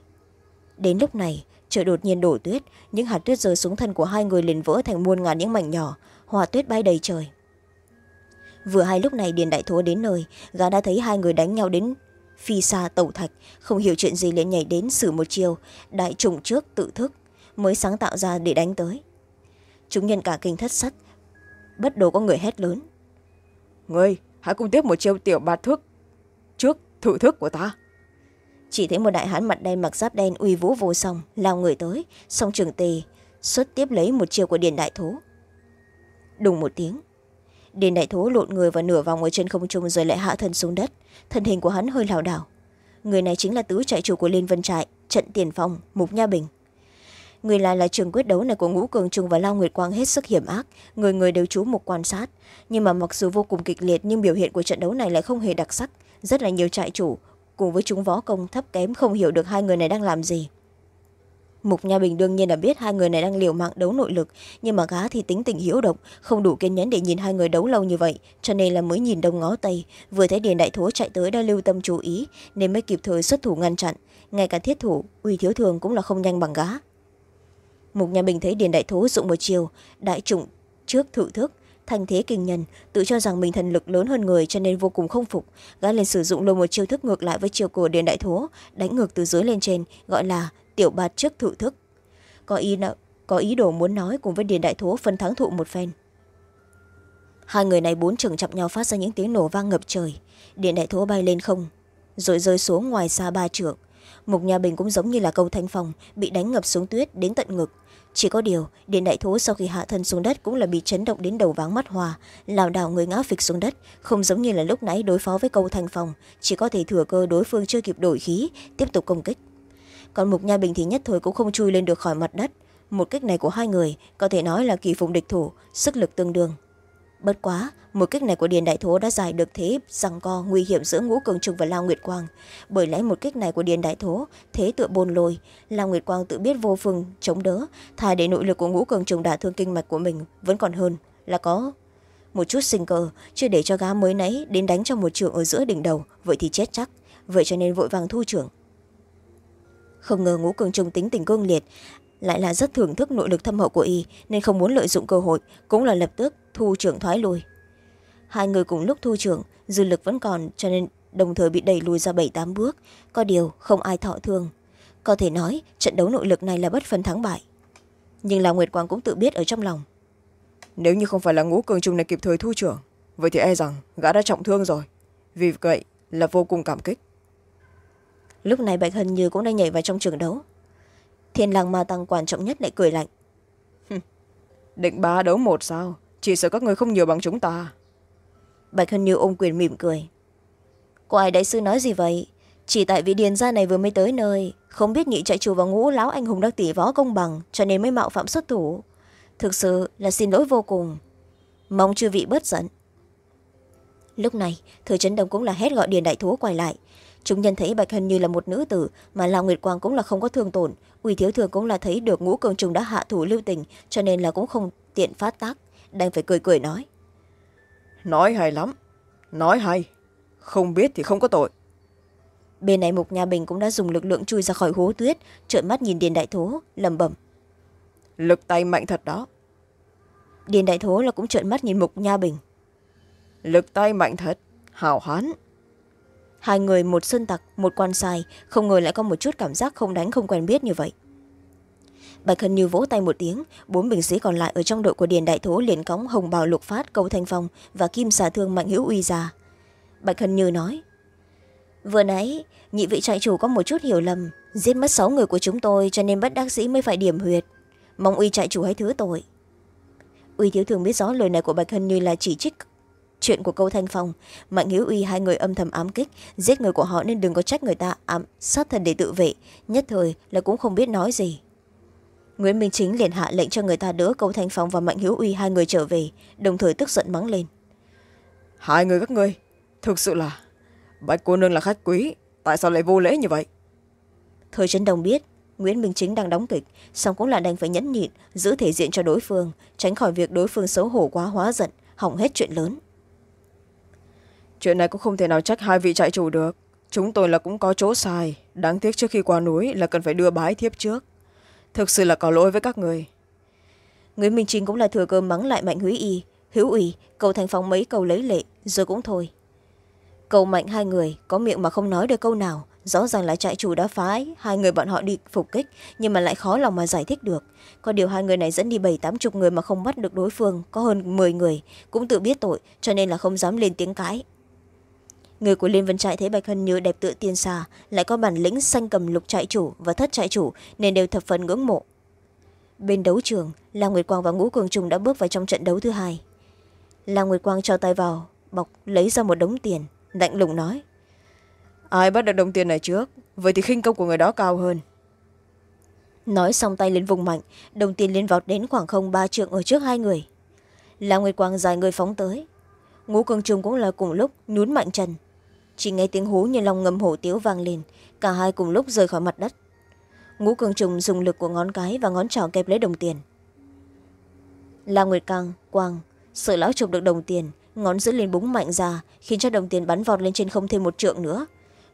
Đến lúc này, trời đột nhiên đổ tuyết. Những hạt tuyết rơi xuống thân của hai người liền vỡ thành muôn ngàn những mảnh nhỏ. Hòa tuyết bay đầy trời. Vừa hai lúc này điền đại thúa đến nơi, gã đã thấy hai người đánh nhau đến phi xa tẩu thạch. Không hiểu chuyện gì liền nhảy đến xử một chiều. Đại trùng trước tự thức, mới sáng tạo ra để đánh tới chúng nhân cả kinh thất sắc. Bất đồ có người hét lớn. Ngươi hãy cùng tiếp một chiêu tiểu bạt thước trước thử thức của ta. Chỉ thấy một đại hán mặt đen mặc giáp đen uy vũ vô song lao người tới. Song trường tề xuất tiếp lấy một chiêu của điền đại thố. Đùng một tiếng điền đại thố lộn người và nửa vòng ở trên không trung rồi lại hạ thân xuống đất. Thân hình của hắn hơi lảo đảo. Người này chính là tứ trại chủ của liên vân trại trận tiền phong mục nha bình người lại là trường quyết đấu này của ngũ cường trung và lao nguyệt quang hết sức hiểm ác. Người người đều chú mục quan sát. Nhưng mà mặc dù vô cùng kịch liệt, nhưng biểu hiện của trận đấu này lại không hề đặc sắc. Rất là nhiều trại chủ cùng với chúng võ công thấp kém không hiểu được hai người này đang làm gì. Mục nha bình đương nhiên là biết hai người này đang liều mạng đấu nội lực, nhưng mà gá thì tính tình hiếu động không đủ kiên nhẫn để nhìn hai người đấu lâu như vậy, cho nên là mới nhìn đông ngó tây. Vừa thấy điền đại thố chạy tới đã lưu tâm chú ý, nên mới kịp thời xuất thủ ngăn chặn. Ngay cả thiết thủ, uy thiếu thường cũng là không nhanh bằng gá mục nhà bình thấy điền đại thú dụng một chiều đại trụng trước thử thức thành thế kinh nhân tự cho rằng mình thần lực lớn hơn người cho nên vô cùng không phục. Gã lên sử dụng luôn một chiêu thức ngược lại với chiều của điền đại thú đánh ngược từ dưới lên trên gọi là tiểu bạt trước thử thức. Có ý, có ý đồ muốn nói cùng với điền đại thú phân thắng thụ một phen. Hai người này bốn chừng chặp nhau phát ra những tiếng nổ vang ngập trời. Điện đại thố bay lên không rồi rơi xuống ngoài xa ba trượng. Mục nhà bình cũng giống như là câu thanh phòng bị đánh ngập xuống tuyết đến tận ngực chỉ có điều, điện đại thú sau khi hạ thân xuống đất cũng là bị chấn động đến đầu váng mắt hòa lảo đảo người ngã phịch xuống đất, không giống như là lúc nãy đối phó với câu thành phòng. Chỉ có thể thừa cơ đối phương chưa kịp đổi khí, tiếp tục công kích. Còn mục nha bình thì nhất thời cũng không chui lên được khỏi mặt đất. Một kích này của hai người, có thể nói là kỳ phụng địch thủ, sức lực tương đương bất quá, một kích này của điền đại thố đã giải được thế rằng co nguy hiểm giữa ngũ cường trùng và lao nguyệt quang. Bởi lẽ một kích này của điền đại thố, thế tựa bồn lồi, lao nguyệt quang tự biết vô phương, chống đỡ, thà để nội lực của ngũ cường trùng đả thương kinh mạch của mình vẫn còn hơn là có một chút sinh cơ, chưa để cho gá mới nãy đến đánh trong một trường ở giữa đỉnh đầu, vậy thì chết chắc. Vậy cho nên vội vàng thu trưởng. Không ngờ ngũ cường trùng tính tình cương liệt lại là rất thưởng thức nội lực thâm hậu của y nên không muốn lợi dụng cơ hội cũng là lập tức thu trưởng thoái lùi hai người cùng lúc thu trưởng dư lực vẫn còn cho nên đồng thời bị đẩy lùi ra bảy tám bước. Có điều không ai thọ thương. Có thể nói trận đấu nội lực này là bất phân thắng bại. Nhưng là nguyệt quang cũng tự biết ở trong lòng. Nếu như không phải là ngũ cường trung này kịp thời thu trưởng vậy thì e rằng gã đã trọng thương rồi. Vì vậy là vô cùng cảm kích. Lúc này bạch hân như cũng đang nhảy vào trong trường đấu thiên lang ma tăng quan trọng nhất lại cười lạnh. Định ba đấu một sao? Chỉ sợ các người không nhiều bằng chúng ta. Bạch hân như ôm quyền mỉm cười. Ai đại sư nói gì vậy? Chỉ tại vị điền gia này vừa mới tới nơi không biết nhị chạy chủ vào ngũ lão anh hùng đắc tỷ võ công bằng cho nên mới mạo phạm xuất thủ. Thực sự là xin lỗi vô cùng. Mong chư vị bớt giận. Lúc này thời trấn đông cũng là hét gọi điền đại thú quay lại. Chúng nhân thấy bạch hân như là một nữ tử mà lao nguyệt quang cũng là không có thương tổn uy thiếu thường cũng là thấy được ngũ cường trùng đã hạ thủ lưu tình cho nên là cũng không tiện phát tác. Đành phải cười cười nói. Nói hay lắm nói hay không biết thì không có tội. Bên này mục nhà bình cũng đã dùng lực lượng chui ra khỏi hố tuyết trợn mắt nhìn điền đại thố lầm bẩm. Lực tay mạnh thật đó. Điền đại thố là cũng trợn mắt nhìn mục nha bình. Lực tay mạnh thật hào hán hai người một sơn tặc, một quan sai, không ngờ lại có một chút cảm giác không đánh không quen biết như vậy. Bạch hân như vỗ tay một tiếng, bốn bình sĩ còn lại ở trong đội của điền đại thố liền cõng hồng bào lục phát, câu thanh phong và kim xà thương mạnh hữu uy ra. Bạch hân như nói, vừa nãy, nhị vị trại chủ có một chút hiểu lầm, giết mất sáu người của chúng tôi cho nên bất đắc sĩ mới phải điểm huyệt. Mong uy trại chủ hãy thứ tội. Uy thiếu thường biết rõ lời này của bạch hân như là chỉ trích chuyện của câu thanh phong. Mạnh hiếu uy hai người âm thầm ám kích giết người của họ nên đừng có trách người ta ám sát thần để tự vệ. Nhất thời là cũng không biết nói gì. Nguyễn minh chính liền hạ lệnh cho người ta đỡ câu thanh phong và mạnh hiếu uy hai người trở về đồng thời tức giận mắng lên. Hai người các ngươi thực sự là bạch cô nương là khách quý tại sao lại vô lễ như vậy? Thời trấn đồng biết nguyễn minh chính đang đóng kịch song cũng là đành phải nhẫn nhịn giữ thể diện cho đối phương tránh khỏi việc đối phương xấu hổ quá hóa giận hỏng hết chuyện lớn chuyện này cũng không thể nào trách hai vị trại chủ được. Chúng tôi là cũng có chỗ sai. Đáng tiếc trước khi qua núi là cần phải đưa bái thiếp trước. Thực sự là có lỗi với các người. Nguyễn minh trinh cũng là thừa cơ mắng lại mạnh húy y. Hữu ủy cầu thành phong mấy câu lấy lệ, rồi cũng thôi. Cầu mạnh hai người, có miệng mà không nói được câu nào. Rõ ràng là trại chủ đã phái, hai người bọn họ đi phục kích, nhưng mà lại khó lòng mà giải thích được. Có điều hai người này dẫn đi bảy, tám chục người mà không bắt được đối phương, có hơn m người, cũng tự biết tội, cho nên là không dám lên tiếng cãi người của liên vân trại thấy bạch hân như đẹp tựa tiên xa lại có bản lĩnh xanh cầm lục trại chủ và thất trại chủ nên đều thập phần ngưỡng mộ. Bên đấu trường la nguyệt quang và ngũ cường trùng đã bước vào trong trận đấu thứ hai. La nguyệt quang cho tay vào bọc lấy ra một đống tiền lạnh lùng nói ai bắt được đồng tiền này trước? Vậy thì khinh công của người đó cao hơn. Nói xong tay lên vùng mạnh đồng tiền lên vọt đến khoảng không ba trượng ở trước hai người. La nguyệt quang dài người phóng tới. Ngũ cường trùng cũng là cùng lúc nhún mạnh chân chỉ nghe tiếng hú như lòng ngầm hổ tiếu vang lên, cả hai cùng lúc rời khỏi mặt đất. Ngũ cường trùng dùng lực của ngón cái và ngón trỏ kẹp lấy đồng tiền. La nguyệt cang, quang, sợ lão chụp được đồng tiền, ngón giữa lên búng mạnh ra, khiến cho đồng tiền bắn vọt lên trên không thêm một trượng nữa.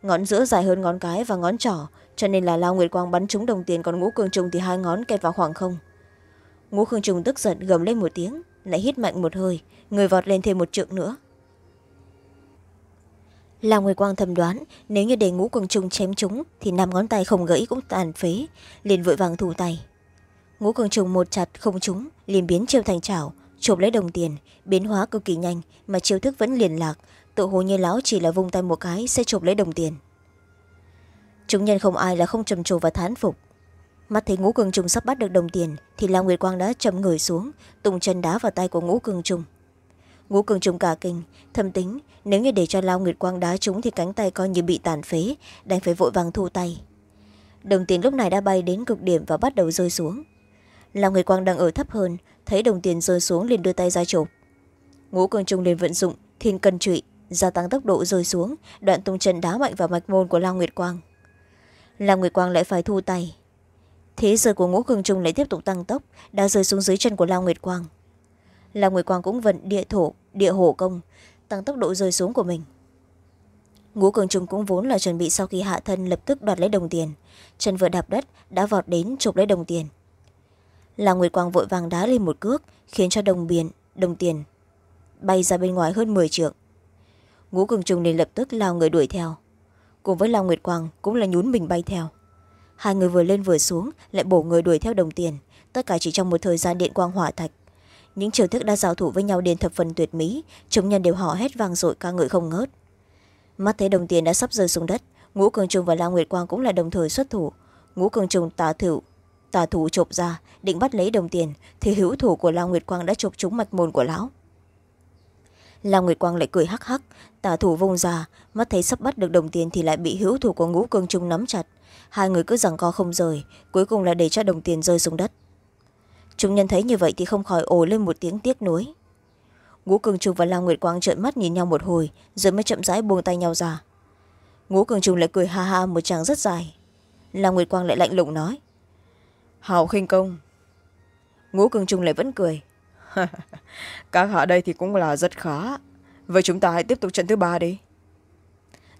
Ngón giữa dài hơn ngón cái và ngón trỏ, cho nên là La nguyệt quang bắn trúng đồng tiền, còn ngũ cường trùng thì hai ngón kẹp vào khoảng không. Ngũ cường trùng tức giận gầm lên một tiếng, lại hít mạnh một hơi, người vọt lên thêm một trượng nữa lao nguyệt quang thầm đoán, nếu như để ngũ cường trùng chém chúng thì năm ngón tay không gãy cũng tàn phế, liền vội vàng thủ tay. Ngũ cường trùng một chặt không trúng, liền biến chiêu thành chảo, chộp lấy đồng tiền, biến hóa cực kỳ nhanh, mà chiêu thức vẫn liền lạc, tự hồ như lão chỉ là vung tay một cái sẽ chộp lấy đồng tiền. Chúng nhân không ai là không trầm trồ và thán phục. Mắt thấy ngũ cường trùng sắp bắt được đồng tiền, thì lao nguyệt quang đã chầm người xuống, tùng chân đá vào tay của ngũ cường trùng ngũ cường trùng cả kinh, thâm tính, nếu như để cho lao nguyệt quang đá chúng thì cánh tay coi như bị tàn phế, đành phải vội vàng thu tay. Đồng tiền lúc này đã bay đến cực điểm và bắt đầu rơi xuống. Lao nguyệt quang đang ở thấp hơn, thấy đồng tiền rơi xuống liền đưa tay ra chụp. ngũ cường trùng liền vận dụng, thiên cân trụy, gia tăng tốc độ rơi xuống, đoạn tung chân đá mạnh vào mạch môn của lao nguyệt quang. Lao nguyệt quang lại phải thu tay. Thế giới của ngũ cường trùng lại tiếp tục tăng tốc, đã rơi xuống dưới chân của lao nguyệt quang là nguyệt quang cũng vận địa thổ, địa hổ công, tăng tốc độ rơi xuống của mình. Ngũ cường Trung cũng vốn là chuẩn bị sau khi hạ thân lập tức đoạt lấy đồng tiền. Chân vừa đạp đất, đã vọt đến chụp lấy đồng tiền. Là nguyệt quang vội vàng đá lên một cước, khiến cho đồng biển, đồng tiền bay ra bên ngoài hơn m trượng. Ngũ cường Trung liền lập tức lao người đuổi theo. Cùng với lao nguyệt quang cũng là nhún mình bay theo. Hai người vừa lên vừa xuống, lại bổ người đuổi theo đồng tiền. Tất cả chỉ trong một thời gian điện quang hỏa thạch những chiều thức đã giao thủ với nhau đến thập phần tuyệt mỹ. Chúng nhân đều họ hét vang dội ca ngợi không ngớt. Mắt thấy đồng tiền đã sắp rơi xuống đất, ngũ cường trùng và la nguyệt quang cũng là đồng thời xuất thủ. Ngũ cường trùng tà thử, tà thủ chộp ra, định bắt lấy đồng tiền, thì hữu thủ của la nguyệt quang đã chộp trúng mạch môn của lão. La nguyệt quang lại cười hắc hắc, tà thủ vung ra, mắt thấy sắp bắt được đồng tiền thì lại bị hữu thủ của ngũ cương trung nắm chặt. Hai người cứ rằng co không rời, cuối cùng là để cho đồng tiền rơi xuống đất chúng nhân thấy như vậy thì không khỏi ồ lên một tiếng tiếc nuối. Ngũ cường trung và la nguyệt quang trợn mắt nhìn nhau một hồi, rồi mới chậm rãi buông tay nhau ra. Ngũ cường trung lại cười ha ha một tràng rất dài. La nguyệt quang lại lạnh lùng nói, hào khinh công. Ngũ cường trung lại vẫn cười các hạ đây thì cũng là rất khá. Vậy chúng ta hãy tiếp tục trận thứ ba đi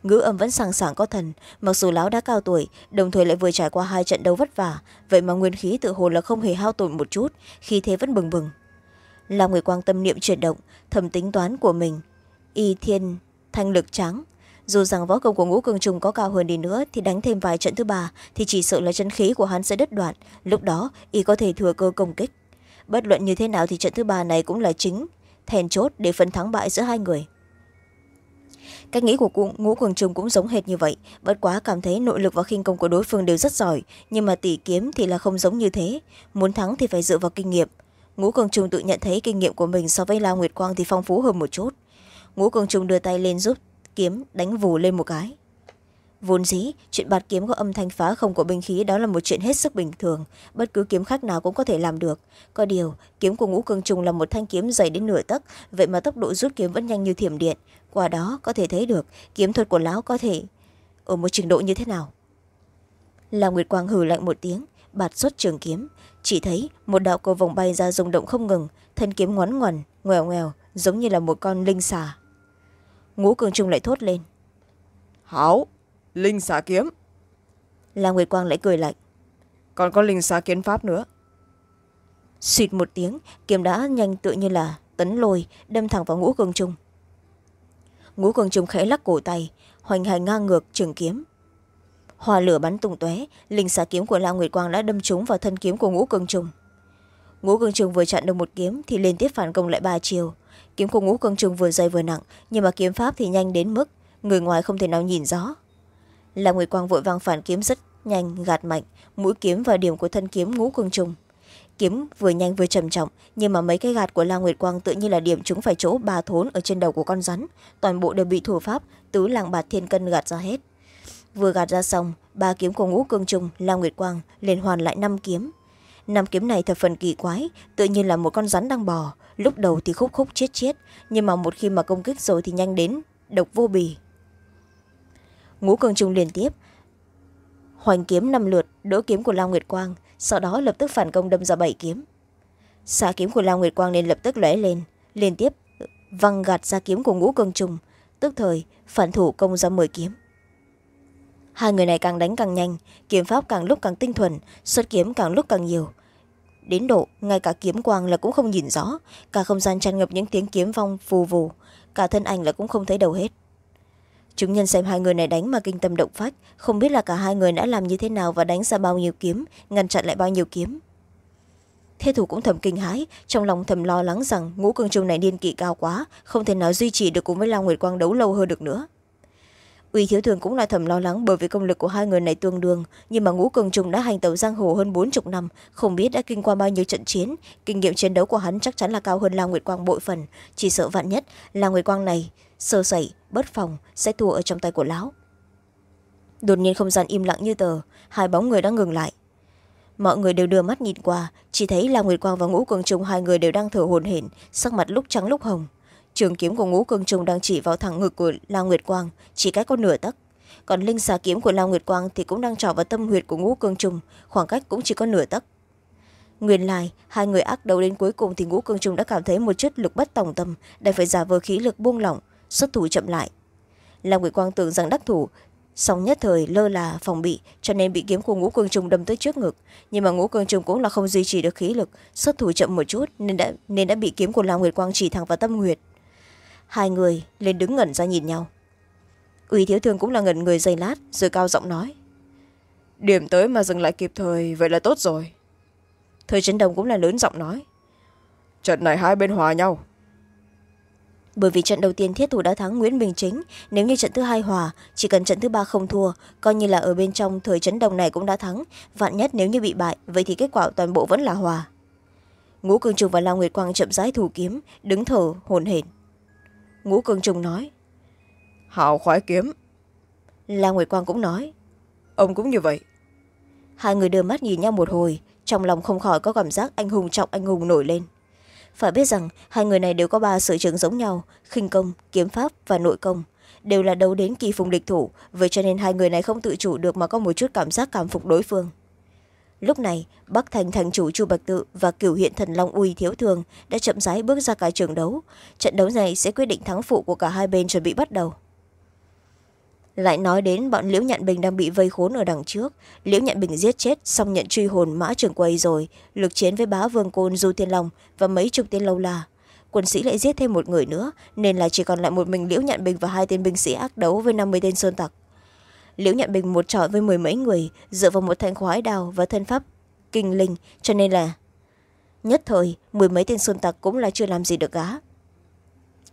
ngữ âm vẫn sàng sàng có thần. Mặc dù lão đã cao tuổi, đồng thời lại vừa trải qua hai trận đấu vất vả, vậy mà nguyên khí tự hồ là không hề hao tổn một chút, khi thế vẫn bừng bừng. Là người quan tâm niệm chuyển động, thầm tính toán của mình. Y thiên thanh lực trắng dù rằng võ công của ngũ cường trùng có cao hơn đi nữa thì đánh thêm vài trận thứ ba thì chỉ sợ là chân khí của hắn sẽ đứt đoạn. Lúc đó, y có thể thừa cơ công kích. Bất luận như thế nào thì trận thứ ba này cũng là chính thèn chốt để phân thắng bại giữa hai người cách nghĩ của ngũ cường trùng cũng giống hệt như vậy. Bất quá cảm thấy nội lực và khinh công của đối phương đều rất giỏi, nhưng mà tỷ kiếm thì là không giống như thế. Muốn thắng thì phải dựa vào kinh nghiệm. Ngũ cường trùng tự nhận thấy kinh nghiệm của mình so với la nguyệt quang thì phong phú hơn một chút. Ngũ cường trùng đưa tay lên giúp kiếm, đánh vù lên một cái vốn dĩ, chuyện bạt kiếm có âm thanh phá không của binh khí đó là một chuyện hết sức bình thường. Bất cứ kiếm khách nào cũng có thể làm được. Có điều, kiếm của ngũ cường trùng là một thanh kiếm dày đến nửa tấc, vậy mà tốc độ rút kiếm vẫn nhanh như thiểm điện. Qua đó có thể thấy được, kiếm thuật của lão có thể ở một trình độ như thế nào. Là nguyệt quang hử lạnh một tiếng, bạt xuất trường kiếm. Chỉ thấy một đạo cầu vòng bay ra rung động không ngừng, thân kiếm ngoắn ngoằn, ngoèo ngoèo, giống như là một con linh xà. Ngũ cường trung lại thốt lên. Hảo! Linh xà kiếm. Là nguyệt quang lại cười lạnh còn có linh xà kiến pháp nữa. Suýt một tiếng kiếm đã nhanh tựa như là tấn lôi đâm thẳng vào ngũ cường trung. Ngũ cường trung khẽ lắc cổ tay hoành hành ngang ngược trường kiếm. Hòa lửa bắn tung tóe linh xà kiếm của la nguyệt quang đã đâm trúng vào thân kiếm của ngũ cường trung. Ngũ cường trung vừa chặn được một kiếm thì liên tiếp phản công lại ba chiều. Kiếm của ngũ cường trung vừa dày vừa nặng nhưng mà kiếm pháp thì nhanh đến mức người ngoài không thể nào nhìn rõ la nguyệt quang vội vàng phản kiếm rất nhanh gạt mạnh mũi kiếm vào điểm của thân kiếm ngũ cương trùng, kiếm vừa nhanh vừa trầm trọng nhưng mà mấy cái gạt của la nguyệt quang tự nhiên là điểm chúng phải chỗ ba thốn ở trên đầu của con rắn. Toàn bộ đều bị thủ pháp tứ làng bạt thiên cân gạt ra hết. Vừa gạt ra xong ba kiếm của ngũ cương trùng la nguyệt quang liền hoàn lại năm kiếm. Năm kiếm này thật phần kỳ quái tự nhiên là một con rắn đang bò lúc đầu thì khúc khúc chết chết nhưng mà một khi mà công kích rồi thì nhanh đến độc vô bì ngũ cương trung liên tiếp. Hoành kiếm năm lượt, đỡ kiếm của la nguyệt quang, sau đó lập tức phản công đâm ra bảy kiếm. Xạ kiếm của la nguyệt quang nên lập tức lóe lên, liên tiếp ờ, văng gạt ra kiếm của ngũ cương trung, tức thời, phản thủ công ra m kiếm. Hai người này càng đánh càng nhanh, kiếm pháp càng lúc càng tinh thuần, xuất kiếm càng lúc càng nhiều. Đến độ, ngay cả kiếm quang là cũng không nhìn rõ, cả không gian tràn ngập những tiếng kiếm vong vù vù, cả thân ảnh là cũng không thấy đầu hết chúng nhân xem hai người này đánh mà kinh tâm động phách. Không biết là cả hai người đã làm như thế nào và đánh ra bao nhiêu kiếm, ngăn chặn lại bao nhiêu kiếm. Thế thủ cũng thầm kinh hãi, trong lòng thầm lo lắng rằng ngũ cương trung này điên kỵ cao quá, không thể nào duy trì được cùng với la nguyệt quang đấu lâu hơn được nữa. Uy thiếu thường cũng là thầm lo lắng bởi vì công lực của hai người này tương đương, nhưng mà ngũ cường trùng đã hành tàu giang hồ hơn bốn chục năm, không biết đã kinh qua bao nhiêu trận chiến. Kinh nghiệm chiến đấu của hắn chắc chắn là cao hơn la nguyệt quang bội phần. Chỉ sợ vạn nhất la nguyệt quang này sơ sẩy bất phòng, sẽ thua ở trong tay của lão. Đột nhiên không gian im lặng như tờ, hai bóng người đã ngừng lại. Mọi người đều đưa mắt nhìn qua, chỉ thấy là nguyệt quang và ngũ cường trung, hai người đều đang thở hồn hển, sắc mặt lúc trắng lúc hồng. Trường kiếm của ngũ cường trung đang chỉ vào thẳng ngực của la nguyệt quang, chỉ cách có nửa tấc. Còn linh xà kiếm của la nguyệt quang thì cũng đang trỏ vào tâm huyệt của ngũ cường trung, khoảng cách cũng chỉ có nửa tấc. Nguyên lai, hai người ác đấu đến cuối cùng thì ngũ cường trung đã cảm thấy một chút lực bất tòng tâm, đành phải giả vờ khí lực buông lỏng xuất thủ chậm lại. La nguyệt quang tưởng rằng đắc thủ song nhất thời lơ là phòng bị cho nên bị kiếm của ngũ Cương trung đâm tới trước ngực. Nhưng mà ngũ Cương trung cũng là không duy trì được khí lực xuất thủ chậm một chút nên đã, nên đã bị kiếm của la nguyệt quang chỉ thẳng vào tâm huyệt hai người lên đứng ngẩn ra nhìn nhau. Ủy thiếu thương cũng là ngẩn người giây lát rồi cao giọng nói điểm tới mà dừng lại kịp thời vậy là tốt rồi. Thời trấn đồng cũng là lớn giọng nói trận này hai bên hòa nhau bởi vì trận đầu tiên thiết thủ đã thắng nguyễn bình chính nếu như trận thứ hai hòa chỉ cần trận thứ ba không thua coi như là ở bên trong thời chấn đồng này cũng đã thắng. Vạn nhất nếu như bị bại vậy thì kết quả toàn bộ vẫn là hòa. Ngũ cường trùng và lao nguyệt quang chậm rãi thủ kiếm đứng thở hồn hển. Ngũ cường trùng nói hảo khoái kiếm. La nguyệt quang cũng nói ông cũng như vậy. Hai người đưa mắt nhìn nhau một hồi trong lòng không khỏi có cảm giác anh hùng trọng anh hùng nổi lên phải biết rằng, hai người này đều có ba sở trường giống nhau, khinh công, kiếm pháp và nội công. Đều là đấu đến kỳ phùng địch thủ, vậy cho nên hai người này không tự chủ được mà có một chút cảm giác cảm phục đối phương. Lúc này, bắc thành thành chủ chu bạch tự và cửu hiện thần long uy thiếu thường đã chậm rãi bước ra cả trường đấu. Trận đấu này sẽ quyết định thắng phụ của cả hai bên chuẩn bị bắt đầu lại nói đến bọn liễu nhạn bình đang bị vây khốn ở đằng trước. Liễu nhạn bình giết chết, xong nhận truy hồn mã trường quầy rồi, lực chiến với bá vương côn du thiên long và mấy chục tên lâu la. Quân sĩ lại giết thêm một người nữa, nên là chỉ còn lại một mình liễu nhạn bình và hai tên binh sĩ ác đấu với năm mươi tên sơn tặc. Liễu nhạn bình một trọi với mười mấy người, dựa vào một thanh khoái đào và thân pháp kinh linh, cho nên là, nhất thời, mười mấy tên sơn tặc cũng là chưa làm gì được gá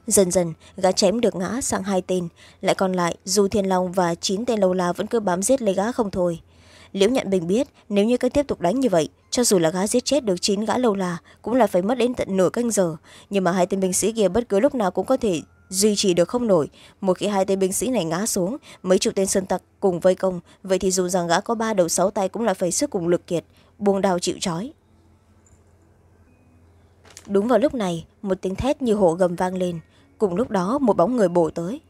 dần dần, gã chém được ngã sang hai tên. Lại còn lại, dù thiên long và chín tên lâu la vẫn cứ bám giết lấy gã không thôi. Liễu nhận bình biết, nếu như cứ tiếp tục đánh như vậy, cho dù là gã giết chết được chín gã lâu la, cũng là phải mất đến tận nửa canh giờ. Nhưng mà hai tên binh sĩ kia bất cứ lúc nào cũng có thể duy trì được không nổi. Một khi hai tên binh sĩ này ngã xuống, mấy chục tên sơn tặc cùng vây công, vậy thì dù rằng gã có ba đầu sáu tay cũng là phải sức cùng lực kiệt, buông đào chịu trói. Đúng vào lúc này, một tiếng thét như hổ gầm vang lên cùng lúc đó, một bóng người bổ tới.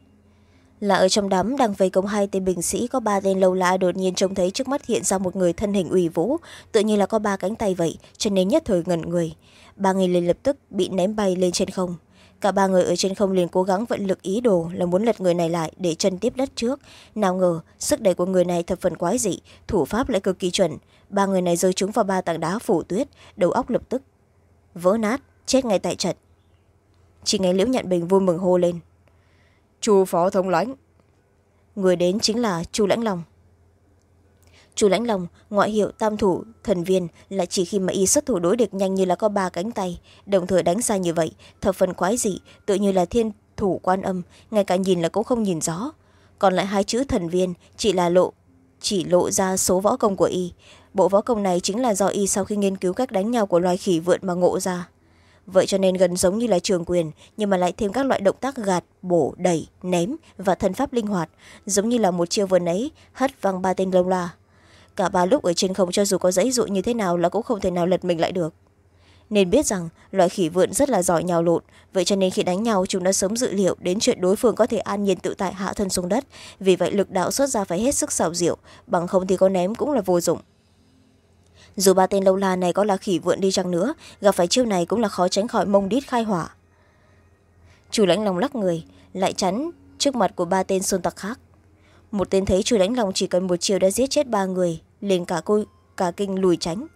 Là ở trong đám đang vây công hai tên binh sĩ, có ba tên lâu la đột nhiên trông thấy trước mắt hiện ra một người thân hình ủy vũ, tự nhiên là có ba cánh tay vậy, cho nên nhất thời ngẩn người. Ba người liền lập tức bị ném bay lên trên không. Cả ba người ở trên không liền cố gắng vận lực ý đồ là muốn lật người này lại để chân tiếp đất trước. Nào ngờ, sức đẩy của người này thập phần quái dị, thủ pháp lại cực kỳ chuẩn. Ba người này rơi trúng vào ba tảng đá phủ tuyết, đầu óc lập tức vỡ nát, chết ngay tại trận chỉ nghe liễu nhận bình vui mừng hô lên. Chu phó thống lãnh, người đến chính là chu lãnh long. Chu lãnh long, ngoại hiệu tam thủ, thần viên, là chỉ khi mà y xuất thủ đối địch nhanh như là có ba cánh tay, đồng thời đánh xa như vậy, thập phần quái dị, tự như là thiên thủ quan âm, ngay cả nhìn là cũng không nhìn rõ. Còn lại hai chữ thần viên, chỉ là lộ, chỉ lộ ra số võ công của y. Bộ võ công này chính là do y sau khi nghiên cứu cách đánh nhau của loài khỉ vượn mà ngộ ra vậy cho nên gần giống như là trường quyền, nhưng mà lại thêm các loại động tác gạt, bổ, đẩy, ném và thân pháp linh hoạt, giống như là một chiêu vừa nấy hất văng ba tên lông la. Cả ba lúc ở trên không cho dù có dãy dụ như thế nào là cũng không thể nào lật mình lại được. Nên biết rằng, loài khỉ vượn rất là giỏi nhào lộn, vậy cho nên khi đánh nhau, chúng đã sớm dự liệu đến chuyện đối phương có thể an nhiên tự tại hạ thân xuống đất. Vì vậy lực đạo xuất ra phải hết sức xảo diệu, bằng không thì có ném cũng là vô dụng dù ba tên lâu la này có là khỉ vượn đi chăng nữa, gặp phải chiêu này cũng là khó tránh khỏi mông đít khai hỏa. Chủ lãnh lòng lắc người, lại chắn trước mặt của ba tên xôn tặc khác. Một tên thấy chủ lãnh lòng chỉ cần một chiều đã giết chết ba người, liền cả cô, cả kinh lùi tránh.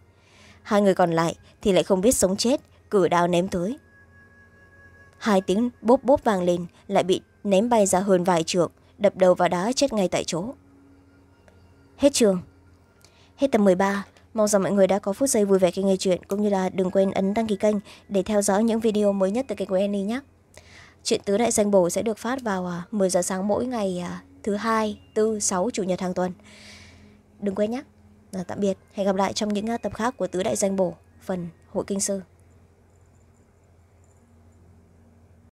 Hai người còn lại thì lại không biết sống chết, cử đao ném tới. Hai tiếng bốp bốp vang lên, lại bị ném bay ra hơn vài trượng, đập đầu vào đá chết ngay tại chỗ. Hết trường. Hết tập ba mong rằng mọi người đã có phút giây vui vẻ khi nghe chuyện, cũng như là đừng quên ấn đăng ký kênh để theo dõi những video mới nhất từ kênh của Annie nhé. Chuyện tứ đại danh bổ sẽ được phát vào à, 10 giờ sáng mỗi ngày à, thứ hai, tư, sáu, chủ nhật hàng tuần. Đừng quên nhé. Tạm biệt. Hẹn gặp lại trong những à, tập khác của tứ đại danh bổ, phần hội kinh sư.